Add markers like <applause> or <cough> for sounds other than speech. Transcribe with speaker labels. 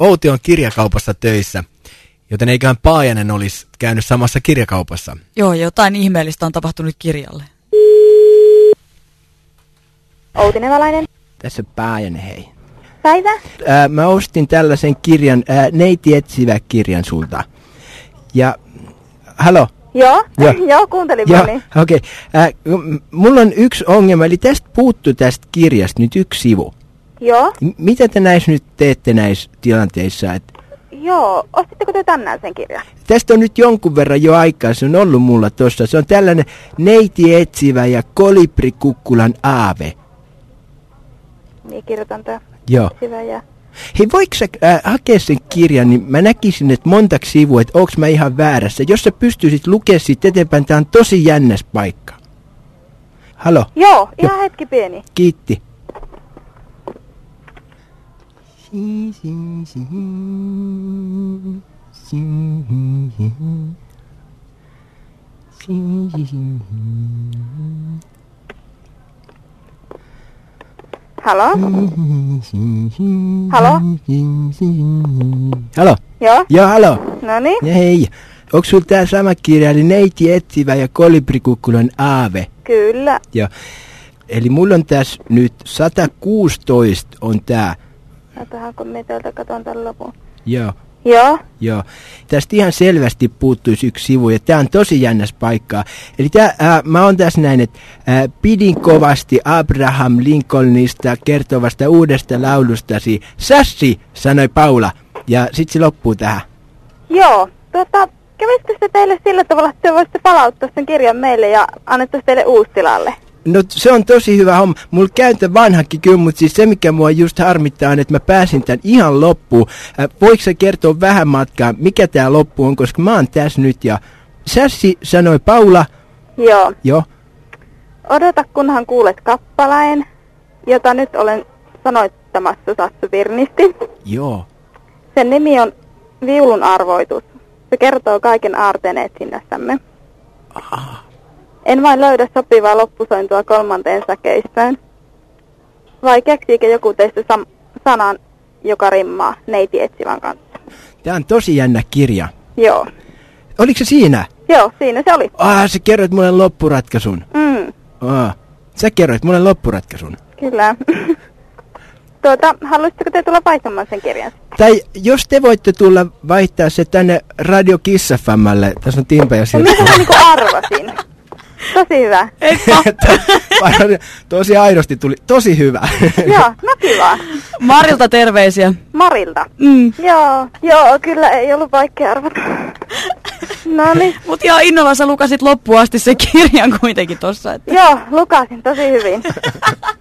Speaker 1: Outi on kirjakaupassa töissä, joten eiköhän Paajanen olisi käynyt samassa kirjakaupassa.
Speaker 2: Joo, jotain ihmeellistä on tapahtunut kirjalle.
Speaker 3: Outi Neväläinen.
Speaker 4: Tässä Paajanen, hei.
Speaker 3: Päivä.
Speaker 4: Ää, mä ostin tällaisen kirjan, ää, Neiti etsivä kirjan sulta. Ja, halo?
Speaker 3: Joo,
Speaker 4: Joo. <laughs>
Speaker 3: joo, kuuntelin
Speaker 4: Joo, okei. Okay. mulla on yksi ongelma, eli tästä puuttuu tästä kirjasta nyt yksi sivu.
Speaker 3: Joo,
Speaker 4: M- mitä te näissä nyt teette näissä tilanteissa? Et
Speaker 3: joo. Ostitteko te tänään sen kirjan?
Speaker 4: tästä on nyt jonkun verran jo aikaa, se on ollut mulla tossa. Se on tällainen Neiti etsivä ja Kolibrikukkulan aave.
Speaker 3: Niin, kirjoitan tää.
Speaker 4: Joo.
Speaker 3: Hyvä ja...
Speaker 4: Hei, voiko sä äh, hakea sen kirjan, niin mä näkisin, että montaksi sivua, että onks mä ihan väärässä. Jos sä pystyisit lukemaan siitä eteenpäin, tää on tosi jännäs paikka. Halo,
Speaker 3: Joo, ihan hetki pieni.
Speaker 4: kiitti.
Speaker 3: Halo? Halo?
Speaker 4: Halo,
Speaker 3: Joo,
Speaker 4: joo halo.
Speaker 3: no niin.
Speaker 4: Ja hei, onko sulla tää sama kirja, eli Neiti etsivä ja Kolibrikukkulan aave?
Speaker 3: Kyllä.
Speaker 4: Joo. Eli mulla on tässä nyt 116 on tää.
Speaker 3: Tähän kun minä täältä katson tämän lopun.
Speaker 4: Joo,
Speaker 3: Joo,
Speaker 4: joo. Tästä ihan selvästi puuttuisi yksi sivu ja tää on tosi jännäs paikkaa. Eli tää, ää, mä oon tässä näin, että ää, pidin kovasti Abraham Lincolnista kertovasta uudesta laulustasi. Sassi, sanoi Paula. Ja sit se loppuu tähän.
Speaker 3: joo. Tuota, kävisikö se teille sillä tavalla, että te voisitte palauttaa sen kirjan meille ja annettaisiin teille uusi tilalle?
Speaker 4: No se on tosi hyvä homma. Mulla käyntä vanhakin kyllä, mutta siis se mikä mua just harmittaa on, että mä pääsin tän ihan loppuun. Äh, voiko sä kertoa vähän matkaa, mikä tää loppu on, koska mä oon tässä nyt ja... Sässi sanoi Paula,
Speaker 3: Joo.
Speaker 4: joo,
Speaker 3: Odota kunhan kuulet kappaleen, jota nyt olen sanoittamassa Sassu Virnisti.
Speaker 4: joo.
Speaker 3: Sen nimi on Viulun arvoitus. Se kertoo kaiken aarteen etsinnässämme. En vain löydä sopivaa loppusointua kolmanteen säkeistöön. Vai keksiikö joku teistä sam- sanan, joka rimmaa neiti etsivän kanssa?
Speaker 4: Tää on tosi jännä kirja.
Speaker 3: Joo.
Speaker 4: Oliko se siinä?
Speaker 3: Joo, siinä se oli.
Speaker 4: Ah, sä kerroit mulle loppuratkaisun.
Speaker 3: Mm,
Speaker 4: Ah, sä kerroit mulle loppuratkaisun.
Speaker 3: kyllä. <laughs> tuota, haluaisitteko te tulla vaihtamaan sen kirjan?
Speaker 4: Tai jos te voitte tulla vaihtaa se tänne Radio Kissafammalle, tässä on Timpe ja
Speaker 3: No
Speaker 4: Sirkku.
Speaker 3: mitä mä niinku arvasin? Tosi hyvä. <laughs>
Speaker 4: tosi aidosti tuli, tosi hyvä. <laughs>
Speaker 3: Joo, no kiva.
Speaker 2: Marilta terveisiä.
Speaker 3: Marilta.
Speaker 2: Mm.
Speaker 3: Joo, joo, kyllä ei ollut vaikea arvata. No niin.
Speaker 2: Mut ihan innolla sä lukasit loppuun asti sen kirjan kuitenkin tossa. Että.
Speaker 3: Joo, lukasin tosi hyvin. <laughs>